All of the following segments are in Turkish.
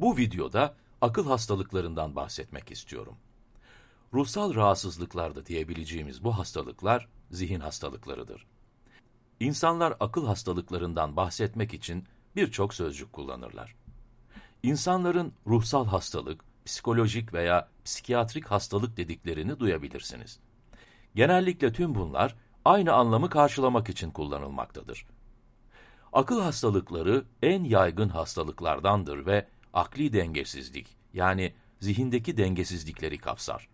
Bu videoda akıl hastalıklarından bahsetmek istiyorum. Ruhsal rahatsızlıklarda diyebileceğimiz bu hastalıklar zihin hastalıklarıdır. İnsanlar akıl hastalıklarından bahsetmek için birçok sözcük kullanırlar. İnsanların ruhsal hastalık, psikolojik veya psikiyatrik hastalık dediklerini duyabilirsiniz. Genellikle tüm bunlar aynı anlamı karşılamak için kullanılmaktadır. Akıl hastalıkları en yaygın hastalıklardandır ve akli dengesizlik, yani zihindeki dengesizlikleri kapsar.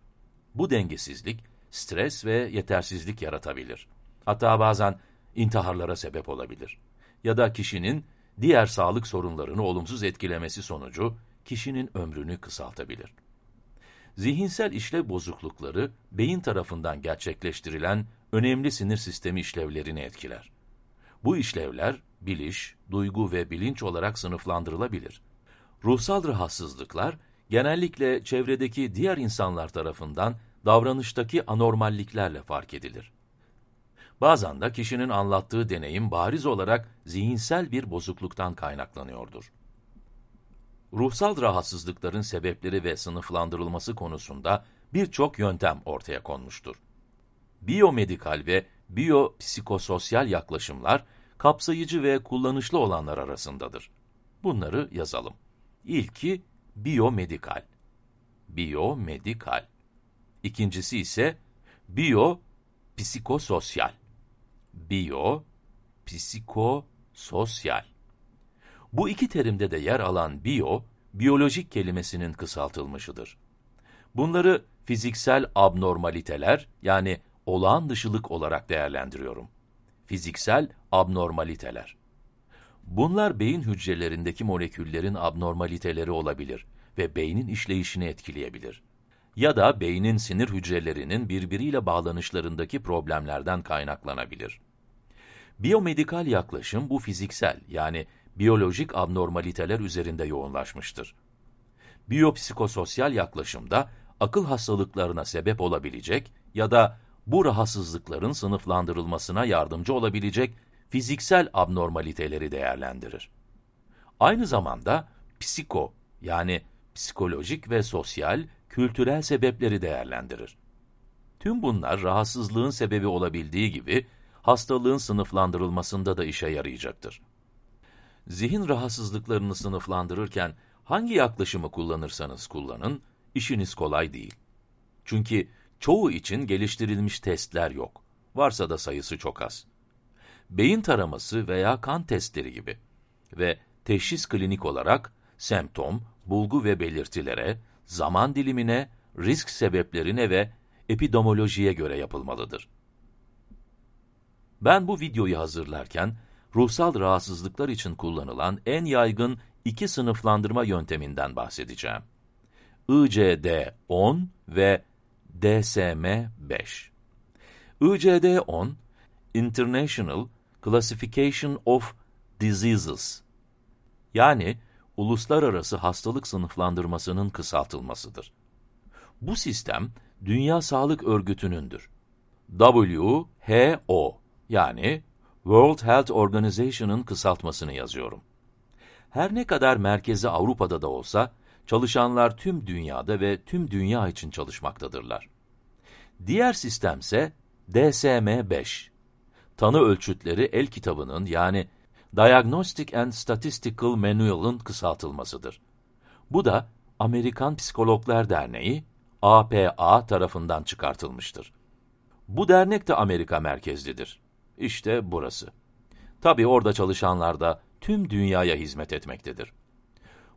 Bu dengesizlik, stres ve yetersizlik yaratabilir. Hatta bazen intiharlara sebep olabilir. Ya da kişinin diğer sağlık sorunlarını olumsuz etkilemesi sonucu kişinin ömrünü kısaltabilir. Zihinsel işlev bozuklukları, beyin tarafından gerçekleştirilen önemli sinir sistemi işlevlerini etkiler. Bu işlevler, biliş, duygu ve bilinç olarak sınıflandırılabilir. Ruhsal rahatsızlıklar, genellikle çevredeki diğer insanlar tarafından davranıştaki anormalliklerle fark edilir. Bazen de kişinin anlattığı deneyim bariz olarak zihinsel bir bozukluktan kaynaklanıyordur. Ruhsal rahatsızlıkların sebepleri ve sınıflandırılması konusunda birçok yöntem ortaya konmuştur. Biyomedikal ve biyopsikososyal yaklaşımlar kapsayıcı ve kullanışlı olanlar arasındadır. Bunları yazalım. İlki biyomedikal. Biyomedikal. İkincisi ise biyopsikososyal. Biyo, psikososyal. Bu iki terimde de yer alan biyo, biyolojik kelimesinin kısaltılmışıdır. Bunları fiziksel abnormaliteler yani olağan dışılık olarak değerlendiriyorum. Fiziksel abnormaliteler. Bunlar beyin hücrelerindeki moleküllerin abnormaliteleri olabilir ve beynin işleyişini etkileyebilir. Ya da beynin sinir hücrelerinin birbiriyle bağlanışlarındaki problemlerden kaynaklanabilir. Biyomedikal yaklaşım bu fiziksel yani biyolojik abnormaliteler üzerinde yoğunlaşmıştır. Biyopsikososyal yaklaşımda akıl hastalıklarına sebep olabilecek ya da bu rahatsızlıkların sınıflandırılmasına yardımcı olabilecek fiziksel abnormaliteleri değerlendirir. Aynı zamanda psiko yani psikolojik ve sosyal, kültürel sebepleri değerlendirir. Tüm bunlar rahatsızlığın sebebi olabildiği gibi hastalığın sınıflandırılmasında da işe yarayacaktır. Zihin rahatsızlıklarını sınıflandırırken hangi yaklaşımı kullanırsanız kullanın, işiniz kolay değil. Çünkü çoğu için geliştirilmiş testler yok. Varsa da sayısı çok az. Beyin taraması veya kan testleri gibi ve teşhis klinik olarak semptom, bulgu ve belirtilere, zaman dilimine, risk sebeplerine ve epidemiolojiye göre yapılmalıdır. Ben bu videoyu hazırlarken, ruhsal rahatsızlıklar için kullanılan en yaygın iki sınıflandırma yönteminden bahsedeceğim. ICD-10 ve DSM-5. ICD-10, International Classification of Diseases, yani Uluslararası Hastalık Sınıflandırmasının kısaltılmasıdır. Bu sistem, Dünya Sağlık Örgütü'nündür. WHO, yani World Health Organization'ın kısaltmasını yazıyorum. Her ne kadar merkezi Avrupa'da da olsa, çalışanlar tüm dünyada ve tüm dünya için çalışmaktadırlar. Diğer sistemse DSM-5. Tanı ölçütleri el kitabının yani Diagnostic and Statistical Manual'ın kısaltılmasıdır. Bu da Amerikan Psikologlar Derneği, APA tarafından çıkartılmıştır. Bu dernek de Amerika merkezlidir. İşte burası. Tabi orada çalışanlar da tüm dünyaya hizmet etmektedir.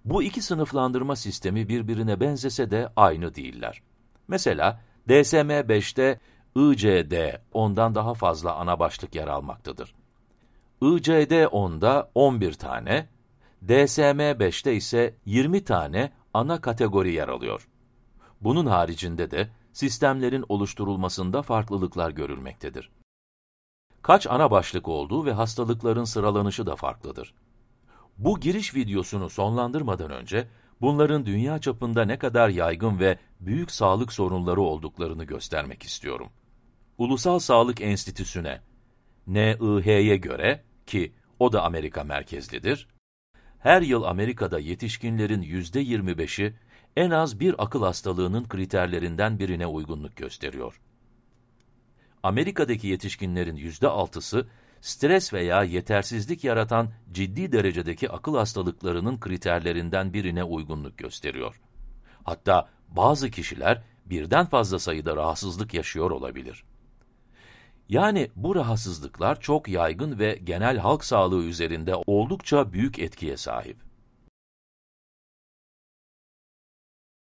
Bu iki sınıflandırma sistemi birbirine benzese de aynı değiller. Mesela DSM-5'te ICD ondan daha fazla ana başlık yer almaktadır. ICD 10'da 11 tane, DSM 5'te ise 20 tane ana kategori yer alıyor. Bunun haricinde de sistemlerin oluşturulmasında farklılıklar görülmektedir. Kaç ana başlık olduğu ve hastalıkların sıralanışı da farklıdır. Bu giriş videosunu sonlandırmadan önce, bunların dünya çapında ne kadar yaygın ve büyük sağlık sorunları olduklarını göstermek istiyorum. Ulusal Sağlık Enstitüsü'ne, NIH'ye göre, ki o da Amerika merkezlidir, her yıl Amerika'da yetişkinlerin yüzde 25'i en az bir akıl hastalığının kriterlerinden birine uygunluk gösteriyor. Amerika'daki yetişkinlerin yüzde 6'sı, stres veya yetersizlik yaratan ciddi derecedeki akıl hastalıklarının kriterlerinden birine uygunluk gösteriyor. Hatta bazı kişiler birden fazla sayıda rahatsızlık yaşıyor olabilir. Yani bu rahatsızlıklar çok yaygın ve genel halk sağlığı üzerinde oldukça büyük etkiye sahip.